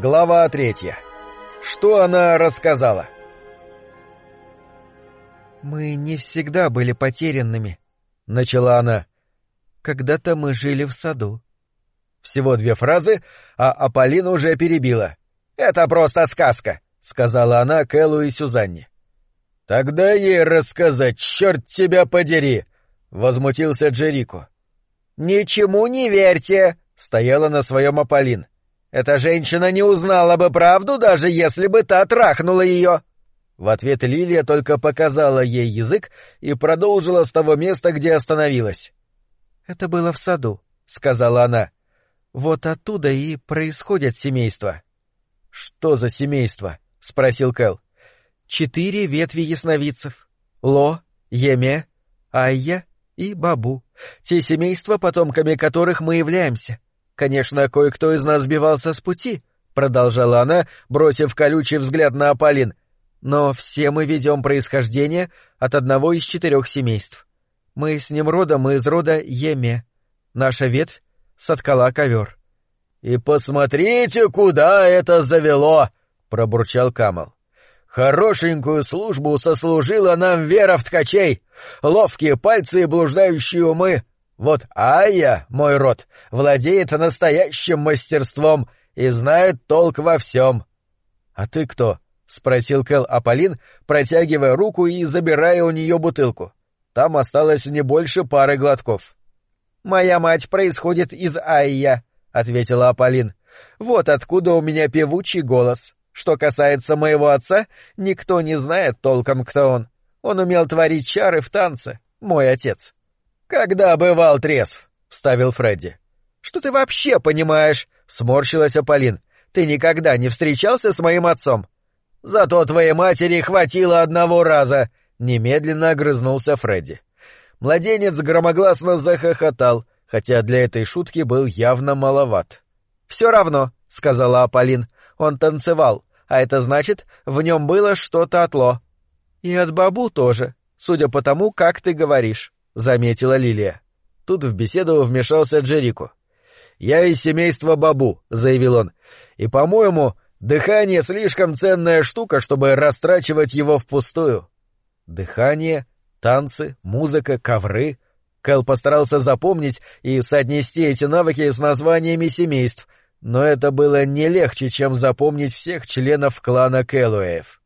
Глава третья. Что она рассказала? «Мы не всегда были потерянными», — начала она. «Когда-то мы жили в саду». Всего две фразы, а Аполлина уже перебила. «Это просто сказка», — сказала она Кэллу и Сюзанне. «Тогда ей рассказать, черт тебя подери!» — возмутился Джерико. «Ничему не верьте!» — стояла на своем Аполлин. «Эта женщина не узнала бы правду, даже если бы та трахнула ее!» В ответ Лилия только показала ей язык и продолжила с того места, где остановилась. «Это было в саду», — сказала она. «Вот оттуда и происходит семейство». «Что за семейство?» — спросил Кэл. «Четыре ветви ясновидцев. Ло, Еме, Айя и Бабу. Те семейства, потомками которых мы являемся. Конечно, кое-кто из нас сбивался с пути», — продолжала она, бросив колючий взгляд на Аполлин. «Но все мы ведем происхождение от одного из четырех семейств. Мы с ним родом из рода Еме. Наша ветвь — соткала ковер». «И посмотрите, куда это завело!» — пробурчал Камал. «Хорошенькую службу сослужила нам вера в ткачей, ловкие пальцы и блуждающие умы. Вот Айя, мой род, владеет настоящим мастерством и знает толк во всем». «А ты кто?» — спросил Кэл Аполлин, протягивая руку и забирая у нее бутылку. Там осталось не больше пары глотков. «Моя мать происходит из Айя», — ответила Аполлин. «Вот откуда у меня певучий голос. Что касается моего отца, никто не знает толком, кто он. Он умел творить чары в танце, мой отец». «Когда бывал трезв?» — вставил Фредди. «Что ты вообще понимаешь?» — сморщилась Аполлин. «Ты никогда не встречался с моим отцом?» «Зато твоей матери хватило одного раза!» — немедленно огрызнулся Фредди. Младенец громогласно захохотал, хотя для этой шутки был явно маловат. «Все равно», — сказала Аполлин, — «он танцевал, а это значит, в нем было что-то от Ло». «И от Бабу тоже, судя по тому, как ты говоришь», — заметила Лилия. Тут в беседу вмешался Джерико. «Я из семейства Бабу», — заявил он, — «и, по-моему, дыхание слишком ценная штука, чтобы растрачивать его впустую». Дыхание, танцы, музыка, ковры — Кэл постарался запомнить и соотнести эти навыки с названиями семейств, но это было не легче, чем запомнить всех членов клана Кэллуэев.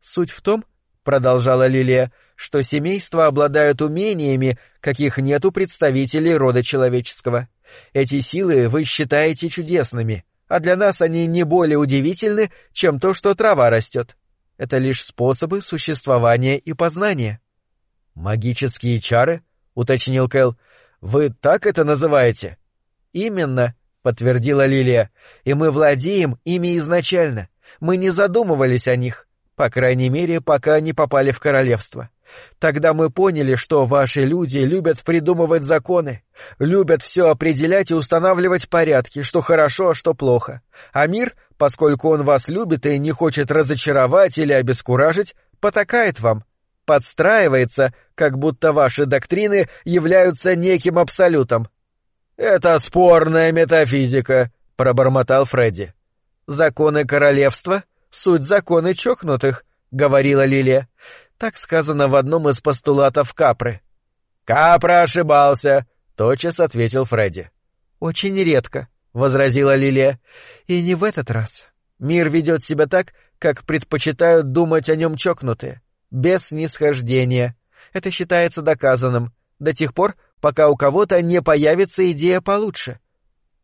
«Суть в том, — продолжала Лилия, — что семейства обладают умениями, каких нет у представителей рода человеческого. Эти силы вы считаете чудесными, а для нас они не более удивительны, чем то, что трава растет. Это лишь способы существования и познания». «Магические чары?» — уточнил Кэл. «Вы так это называете?» «Именно», — подтвердила Лилия. «И мы владеем ими изначально. Мы не задумывались о них, по крайней мере, пока не попали в королевство. Тогда мы поняли, что ваши люди любят придумывать законы, любят все определять и устанавливать порядки, что хорошо, а что плохо. А мир, поскольку он вас любит и не хочет разочаровать или обескуражить, потакает вам, подстраивается, как будто ваши доктрины являются неким абсолютом. «Это спорная метафизика», — пробормотал Фредди. «Законы королевства — суть законы чокнутых», — говорила Лилия. Так сказано в одном из постулатов Капры. «Капра ошибался», — тотчас ответил Фредди. «Очень редко», — возразила Лилия. «И не в этот раз. Мир ведет себя так, как предпочитают думать о нем чокнутые без снисхождения. Это считается доказанным до тех пор, пока у кого-то не появится идея получше.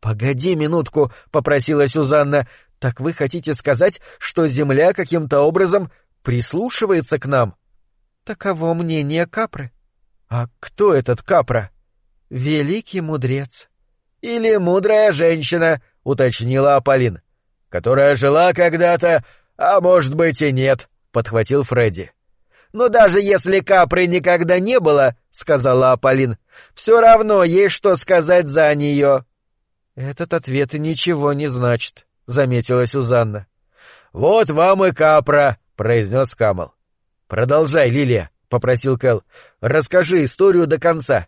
«Погоди минутку», — попросила Сюзанна, — «так вы хотите сказать, что Земля каким-то образом прислушивается к нам?» «Таково мнение Капры». «А кто этот Капра?» «Великий мудрец». «Или мудрая женщина», — уточнила Аполлин. «Которая жила когда-то, а может быть и нет», — подхватил Фредди. Но даже если капры никогда не было, — сказала Аполлин, — все равно есть что сказать за нее. — Этот ответ ничего не значит, — заметила Сюзанна. — Вот вам и капра, — произнес Камал. — Продолжай, Лилия, — попросил Кэл. — Расскажи историю до конца.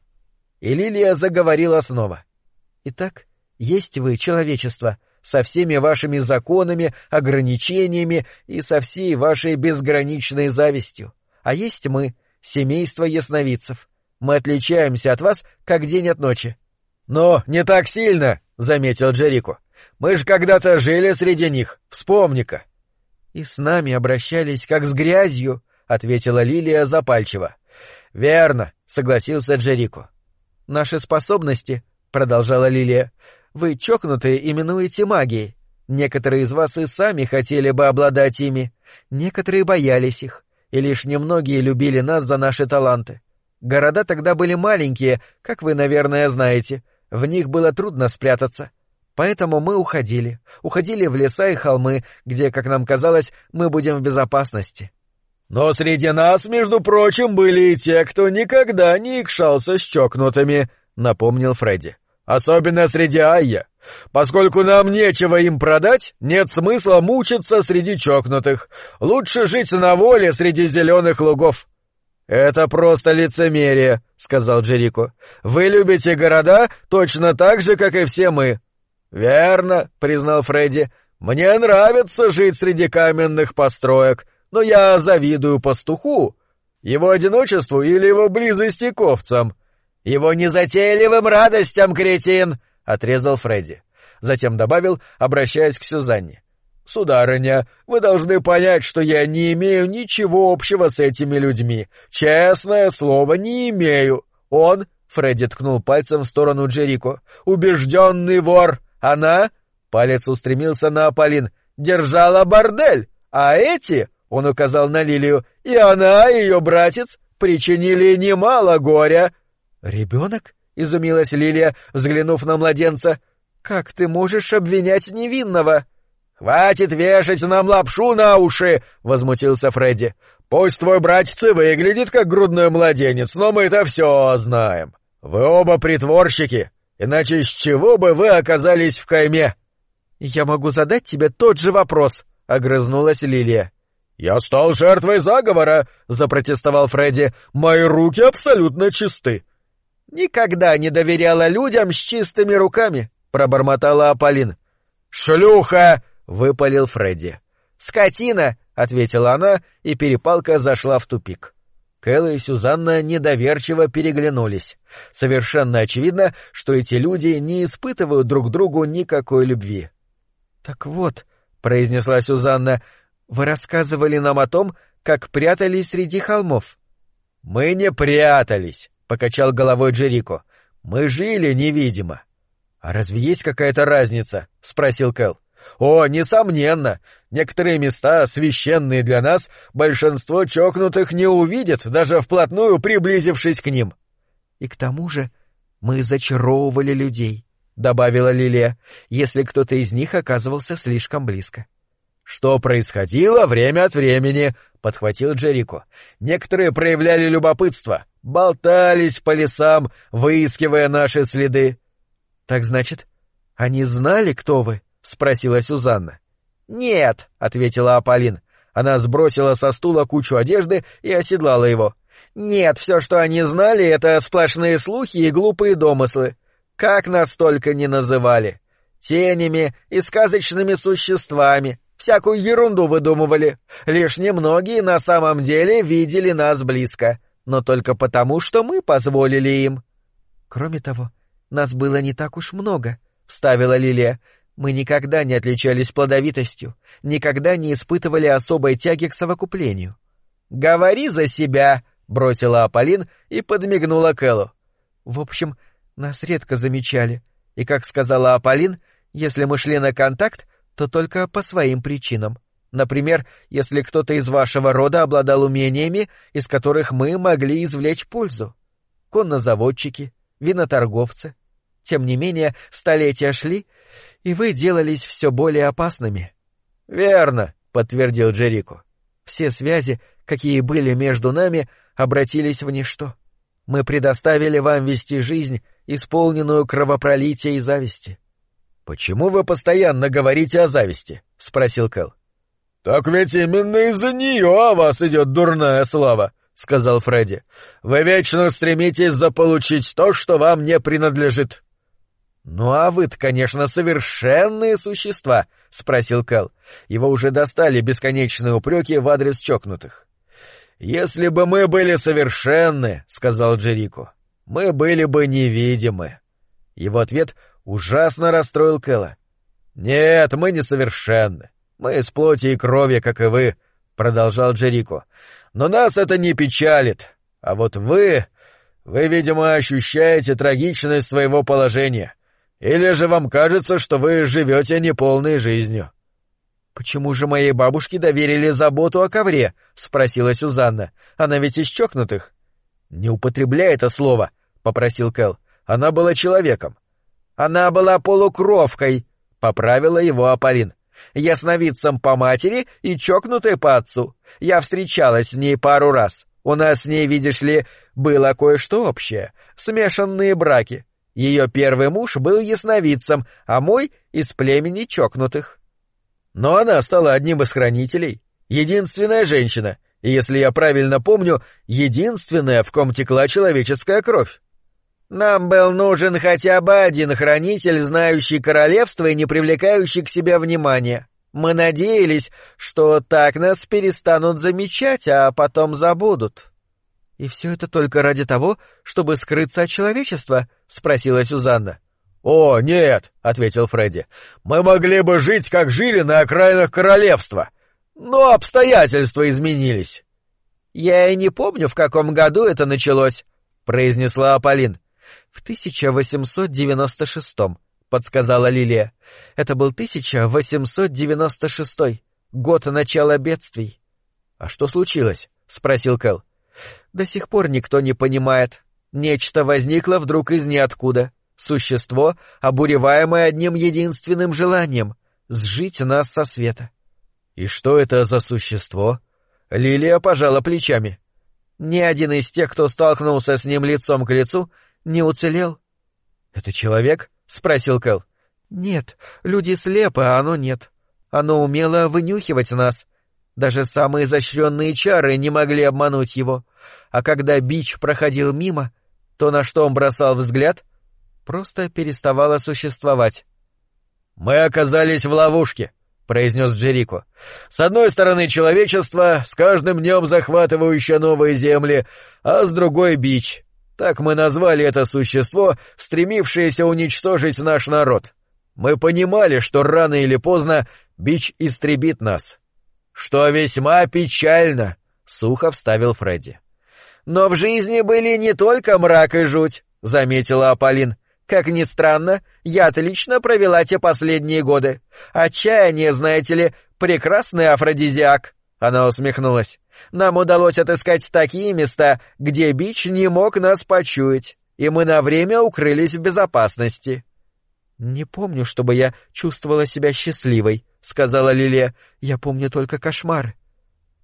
И Лилия заговорила снова. — Итак, есть вы, человечество, со всеми вашими законами, ограничениями и со всей вашей безграничной завистью. А есть мы, семейство ясновидцев. Мы отличаемся от вас, как день от ночи. — Но не так сильно, — заметил Джерико. — Мы же когда-то жили среди них, вспомни-ка. — И с нами обращались, как с грязью, — ответила Лилия запальчиво. — Верно, — согласился Джерико. — Наши способности, — продолжала Лилия, — вы чокнутые именуете магией. Некоторые из вас и сами хотели бы обладать ими, некоторые боялись их, и лишь немногие любили нас за наши таланты. Города тогда были маленькие, как вы, наверное, знаете, в них было трудно спрятаться. Поэтому мы уходили, уходили в леса и холмы, где, как нам казалось, мы будем в безопасности. Но среди нас, между прочим, были и те, кто никогда не икшался с чокнутыми, — напомнил Фредди. Особенно среди Айя. Поскольку нам нечего им продать, нет смысла мучиться среди чокнутых. Лучше жить на воле среди зеленых лугов. «Это просто лицемерие», — сказал Джерико. «Вы любите города точно так же, как и все мы». «Верно», — признал Фредди. «Мне нравится жить среди каменных построек, но я завидую пастуху. Его одиночеству или его близости к овцам?» «Его незатейливым радостям, кретин!» — отрезал Фредди. Затем добавил, обращаясь к Сюзанне. «Сударыня, вы должны понять, что я не имею ничего общего с этими людьми. Честное слово, не имею. Он, — Фредди ткнул пальцем в сторону Джерико, — убежденный вор. Она, — палец устремился на Аполлин, — держала бордель. А эти, — он указал на Лилию, — и она, и ее братец, причинили немало горя. — Ребенок? — изумилась Лилия, взглянув на младенца. — Как ты можешь обвинять невинного? — «Хватит вешать нам лапшу на уши!» — возмутился Фредди. «Пусть твой братец и выглядит как грудной младенец, но мы это все знаем. Вы оба притворщики, иначе с чего бы вы оказались в кайме?» «Я могу задать тебе тот же вопрос», — огрызнулась Лилия. «Я стал жертвой заговора», — запротестовал Фредди. «Мои руки абсолютно чисты». «Никогда не доверяла людям с чистыми руками», — пробормотала Аполлин. «Шлюха!» выпалил Фредди. «Скотина!» — ответила она, и перепалка зашла в тупик. Кэлл и Сюзанна недоверчиво переглянулись. Совершенно очевидно, что эти люди не испытывают друг другу никакой любви. — Так вот, — произнесла Сюзанна, — вы рассказывали нам о том, как прятались среди холмов. — Мы не прятались, — покачал головой Джерико. — Мы жили невидимо. — А разве есть какая-то разница? — спросил Кэл. — о, несомненно, некоторые места, священные для нас, большинство чокнутых не увидит, даже вплотную приблизившись к ним. И к тому же мы зачаровывали людей, — добавила Лилия, — если кто-то из них оказывался слишком близко. Что происходило время от времени, — подхватил Джерико. Некоторые проявляли любопытство, болтались по лесам, выискивая наши следы. — Так значит, они знали, кто вы? —— спросила Сюзанна. «Нет», — ответила Аполлин. Она сбросила со стула кучу одежды и оседлала его. «Нет, все, что они знали, это сплошные слухи и глупые домыслы. Как нас только не называли. Тенями и сказочными существами. Всякую ерунду выдумывали. Лишь немногие на самом деле видели нас близко. Но только потому, что мы позволили им». «Кроме того, нас было не так уж много», — вставила Лилия. Мы никогда не отличались плодовитостью, никогда не испытывали особой тяги к совокуплению. «Говори за себя!» — бросила Аполлин и подмигнула Кэллу. В общем, нас редко замечали, и, как сказала Аполлин, если мы шли на контакт, то только по своим причинам. Например, если кто-то из вашего рода обладал умениями, из которых мы могли извлечь пользу. Коннозаводчики, виноторговцы. Тем не менее, столетия шли, и вы делались все более опасными. — Верно, — подтвердил Джерико. — Все связи, какие были между нами, обратились в ничто. Мы предоставили вам вести жизнь, исполненную кровопролития и зависти. — Почему вы постоянно говорите о зависти? — спросил Кэл. — Так ведь именно из-за нее о вас идет дурная слава, — сказал Фредди. — Вы вечно стремитесь заполучить то, что вам не принадлежит. «Ну а вы-то, конечно, совершенные существа», — спросил Кэл. Его уже достали бесконечные упреки в адрес чокнутых. «Если бы мы были совершенны», — сказал Джерико, — «мы были бы невидимы». Его ответ ужасно расстроил Кэла. «Нет, мы не совершенны. Мы из плоти и крови, как и вы», — продолжал Джерико. «Но нас это не печалит. А вот вы... Вы, видимо, ощущаете трагичность своего положения. Или же вам кажется, что вы живете неполной жизнью?» «Почему же моей бабушке доверили заботу о ковре?» — спросила Сюзанна. «Она ведь из чокнутых». «Не употребляй это слово», — попросил Кэл. «Она была человеком». «Она была полукровкой», — поправила его Аполлин. «Ясновидцем по матери и чокнутой по отцу. Я встречалась с ней пару раз. У нас с ней, видишь ли, было кое-что общее. Смешанные браки. Ее первый муж был ясновидцем, а мой — из племени чокнутых. Но она стала одним из хранителей, единственная женщина, и, если я правильно помню, единственная, в ком текла человеческая кровь. Нам был нужен хотя бы один хранитель, знающий королевство и не привлекающий к себе внимания. Мы надеялись, что так нас перестанут замечать, а потом забудут. — И все это только ради того, чтобы скрыться от человечества? — спросила Сюзанна. — О, нет, — ответил Фредди. — Мы могли бы жить, как жили на окраинах королевства. Но обстоятельства изменились. — Я и не помню, в каком году это началось, — произнесла Аполлин. — В 1896-м, — подсказала Лилия. — Это был 1896 год начала бедствий. — А что случилось? — спросил Кэл. До сих пор никто не понимает. Нечто возникло вдруг из ниоткуда. Существо, обуреваемое одним единственным желанием — сжить нас со света. И что это за существо? Лилия пожала плечами. Ни один из тех, кто столкнулся с ним лицом к лицу, не уцелел. — Это человек? — спросил Кэл. — Нет, люди слепы, а оно нет. Оно умело вынюхивать нас. Даже самые изощренные чары не могли обмануть его а когда бич проходил мимо, то, на что он бросал взгляд, просто переставало существовать. «Мы оказались в ловушке», — произнес Джерико. «С одной стороны человечество, с каждым днем захватывающее новые земли, а с другой — бич. Так мы назвали это существо, стремившееся уничтожить наш народ. Мы понимали, что рано или поздно бич истребит нас». «Что весьма печально», — сухо вставил Фредди. Но в жизни были не только мрак и жуть, — заметила Аполлин. Как ни странно, я отлично провела те последние годы. Отчаяние, знаете ли, прекрасный афродизиак. Она усмехнулась. Нам удалось отыскать такие места, где бич не мог нас почуять, и мы на время укрылись в безопасности. Не помню, чтобы я чувствовала себя счастливой, сказала Лилия. Я помню только кошмар.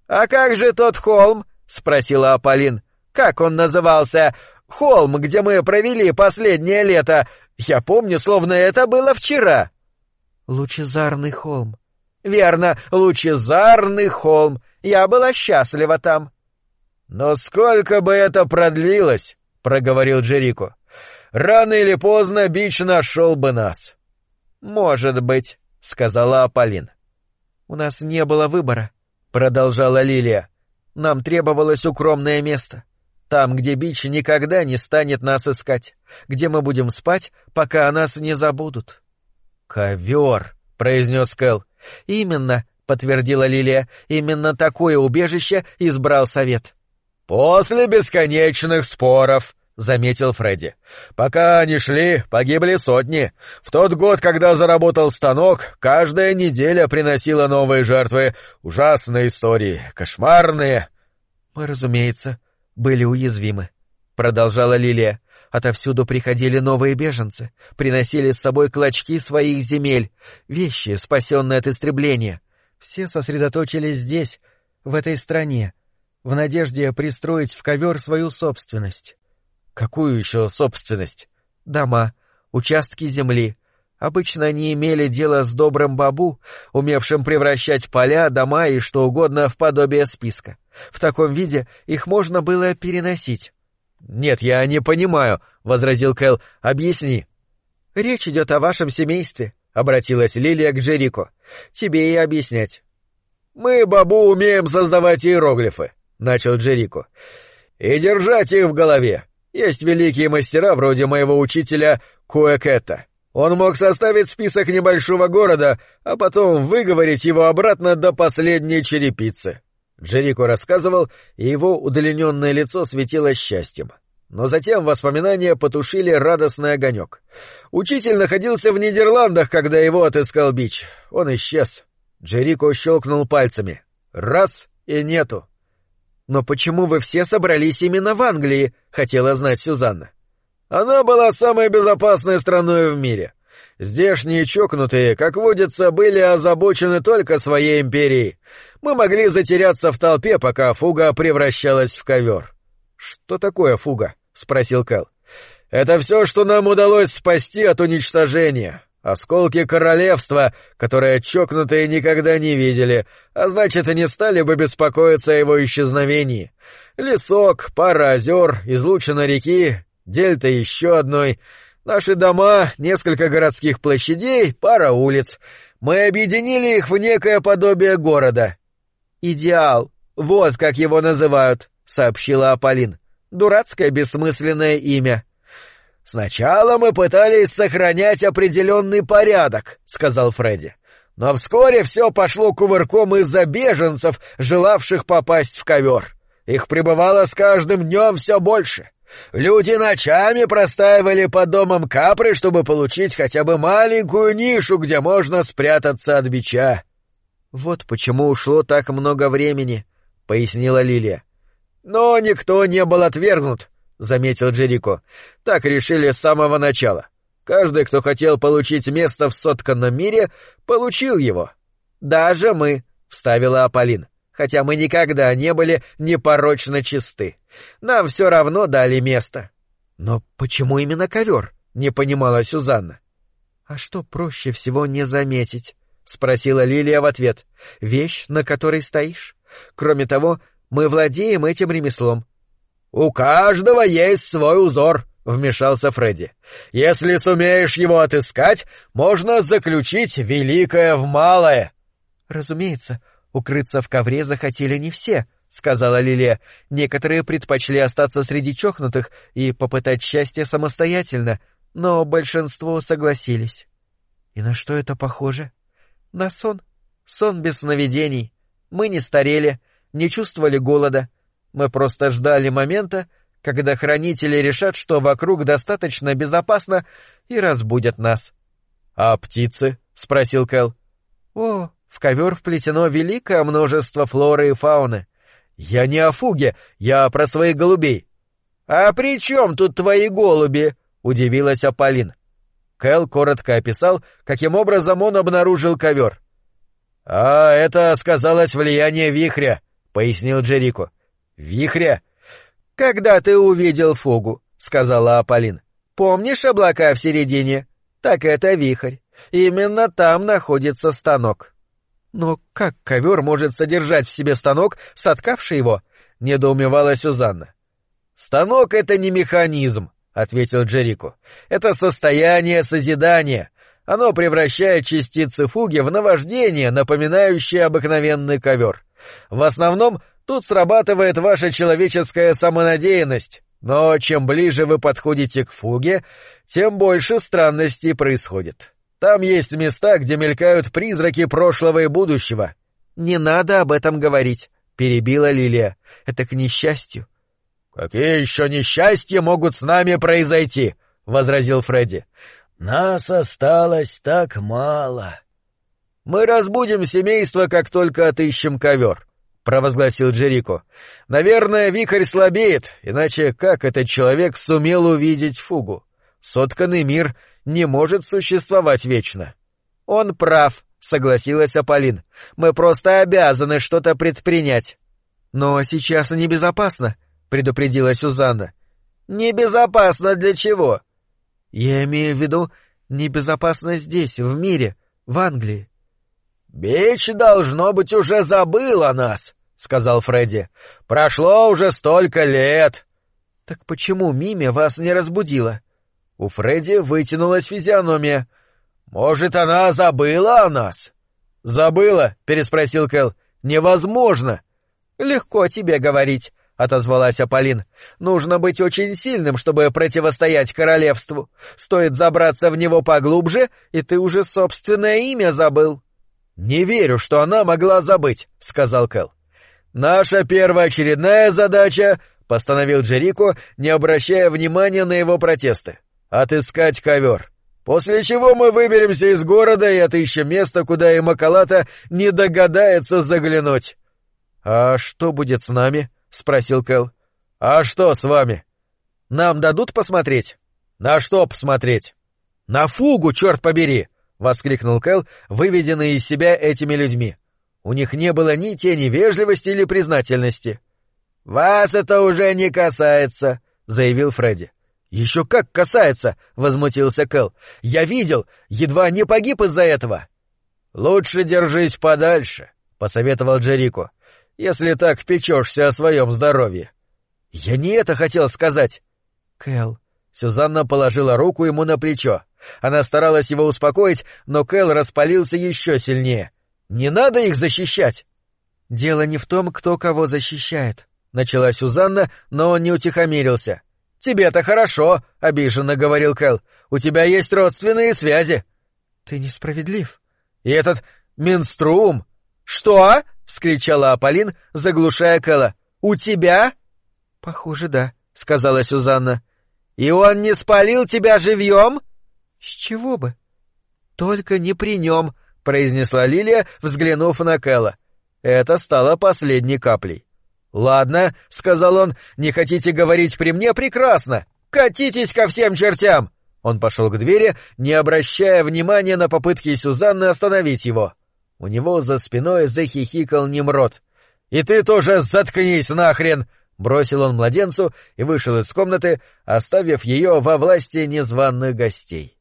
А как же тот холм? спросила Аполлин. Как он назывался? Холм, где мы провели последнее лето. Я помню, словно это было вчера. Лучезарный холм. Верно, лучезарный холм. Я была счастлива там. Но сколько бы это продлилось, проговорил Джерико. Рано или поздно бич нашел бы нас. Может быть, сказала Аполлин. У нас не было выбора, продолжала Лилия. Нам требовалось укромное место. Там, где бич никогда не станет нас искать, где мы будем спать, пока о нас не забудут. Ковер, произнес Кэл. Именно, подтвердила Лилия, именно такое убежище избрал совет. После бесконечных споров, заметил Фредди. Пока они шли, погибли сотни. В тот год, когда заработал станок, каждая неделя приносила новые жертвы. Ужасные истории, кошмарные. Мы, разумеется, были уязвимы, — продолжала Лилия. Отовсюду приходили новые беженцы, приносили с собой клочки своих земель, вещи, спасенные от истребления. Все сосредоточились здесь, в этой стране, в надежде пристроить в ковер свою собственность. Какую еще собственность? Дома, участки земли. Обычно они имели дело с добрым бабу, умевшим превращать поля, дома и что угодно в подобие списка. В таком виде их можно было переносить. — Нет, я не понимаю, — возразил Кэл. — Объясни. Речь идет о вашем семействе, — обратилась Лилия к Джерико. Тебе и объяснять. Мы, бабу, умеем создавать иероглифы, — начал Джерико. И держать их в голове. Есть великие мастера вроде моего учителя Куэкета. Он мог составить список небольшого города, а потом выговорить его обратно до последней черепицы. Джерико рассказывал, и его удлиненное лицо светилось счастьем. Но затем воспоминания потушили радостный огонек. Учитель находился в Нидерландах, когда его отыскал Бич. Он исчез. Джерико щелкнул пальцами. Раз — и нету. «Но почему вы все собрались именно в Англии?» — хотела знать Сюзанна. «Она была самой безопасной страной в мире. Здешние чокнутые, как водится, были озабочены только своей империей. Мы могли затеряться в толпе, пока фуга превращалась в ковер. «Что такое фуга?» — спросил Кэл. «Это все, что нам удалось спасти от уничтожения. Осколки королевства, которые чокнутые никогда не видели, а значит, и не стали бы беспокоиться о его исчезновении. Лесок, пара озер, излучина реки, дельта еще одной, наши дома, несколько городских площадей, пара улиц. Мы объединили их в некое подобие города». «Идеал, вот как его называют», — сообщила Аполлин. «Дурацкое бессмысленное имя». «Сначала мы пытались сохранять определенный порядок», — сказал Фредди. «Но вскоре все пошло кувырком из-за беженцев, желавших попасть в ковер. Их прибывало с каждым днем все больше. Люди ночами простаивали по домам капры, чтобы получить хотя бы маленькую нишу, где можно спрятаться от бича». «Вот почему ушло так много времени», — пояснила Лилия. Но никто не был отвергнут, — заметил Джерико. Так решили с самого начала. Каждый, кто хотел получить место в сотканном мире, получил его. Даже мы, — вставила Аполлин, — хотя мы никогда не были непорочно чисты. Нам все равно дали место. Но почему именно ковер? — не понимала Сюзанна. — А что проще всего не заметить? — спросила Лилия в ответ. — Вещь, на которой стоишь. Кроме того, мы владеем этим ремеслом. — У каждого есть свой узор, — вмешался Фредди. — Если сумеешь его отыскать, можно заключить великое в малое. — Разумеется, укрыться в ковре захотели не все, — сказала Лилия. Некоторые предпочли остаться среди чокнутых и попытать счастье самостоятельно, но большинство согласились. И на что это похоже? На сон. Сон без сновидений. Мы не старели, не чувствовали голода. Мы просто ждали момента, когда хранители решат, что вокруг достаточно безопасно, и разбудят нас. — А птицы? — спросил Кэл. — О, в ковер вплетено великое множество флоры и фауны. — Я не о фуге, я про своих голубей. — А при чем тут твои голуби? — удивилась Аполлин. Кэл коротко описал, каким образом он обнаружил ковер. — А это сказалось влияние вихря, пояснил Джерико. Вихря? Когда ты увидел фугу, сказала Аполлин. Помнишь облака в середине? Так это вихрь. Именно там находится станок. Но как ковер может содержать в себе станок, соткавший его? недоумевала Сюзанна. Станок — это не механизм, — ответил Джерико. Это состояние созидания. Оно превращает частицы фуги в наваждение, напоминающее обыкновенный ковер. В основном тут срабатывает ваша человеческая самонадеянность, но чем ближе вы подходите к фуге, тем больше странностей происходит. Там есть места, где мелькают призраки прошлого и будущего. — Не надо об этом говорить, — перебила Лилия. — Это к несчастью. — Какие еще несчастья могут с нами произойти? — возразил Фредди. — Нас осталось так мало. Мы разбудим семейство, как только отыщем ковер, — провозгласил Джерико. — Наверное, вихрь слабеет, иначе как этот человек сумел увидеть фугу? Сотканный мир не может существовать вечно. — Он прав, — согласилась Аполлин. — Мы просто обязаны что-то предпринять. — Но сейчас небезопасно, — предупредила Сюзанна. — Небезопасно для чего? — Я имею в виду небезопасно здесь, в мире, в Англии. «Бич, должно быть, уже забыл о нас», — сказал Фредди. «Прошло уже столько лет». «Так почему Мими вас не разбудила?» У Фредди вытянулась физиономия. «Может, она забыла о нас?» «Забыла?» — переспросил Кэл. «Невозможно!» «Легко тебе говорить», — отозвалась Аполлин. «Нужно быть очень сильным, чтобы противостоять королевству. Стоит забраться в него поглубже, и ты уже собственное имя забыл». «Не верю, что она могла забыть», — сказал Кэл. «Наша первоочередная задача», — постановил Джерико, не обращая внимания на его протесты, — «отыскать ковер. После чего мы выберемся из города и отыщем место, куда и Макалата не догадается заглянуть». «А что будет с нами?» — спросил Кэл. «А что с вами?» «Нам дадут посмотреть?» «На что посмотреть?» «На фугу, черт побери!» — воскликнул Кэл, выведенный из себя этими людьми. У них не было ни тени вежливости или признательности. «Вас это уже не касается», — заявил Фредди. «Еще как касается!» — возмутился Кэл. «Я видел! Едва не погиб из-за этого!» «Лучше держись подальше», — посоветовал Джерико если так печешься о своем здоровье. — Я не это хотел сказать. — Кэл. Сюзанна положила руку ему на плечо. Она старалась его успокоить, но Кэл распалился еще сильнее. — Не надо их защищать! — Дело не в том, кто кого защищает, — начала Сюзанна, но он не утихомирился. — Тебе-то хорошо, — обиженно говорил Кэл. — У тебя есть родственные связи. — Ты несправедлив. — И этот менструум. — Что? — вскричала Аполлин, заглушая Кэла. «У тебя?» «Похоже, да», — сказала Сюзанна. «И он не спалил тебя живьем?» «С чего бы?» «Только не при нем», — произнесла Лилия, взглянув на Кэла. Это стало последней каплей. «Ладно», — сказал он, — «не хотите говорить при мне? Прекрасно! Катитесь ко всем чертям!» Он пошел к двери, не обращая внимания на попытки Сюзанны остановить его. У него за спиной захихикал Немрод. «И ты тоже заткнись нахрен!» — бросил он младенцу и вышел из комнаты, оставив ее во власти незваных гостей.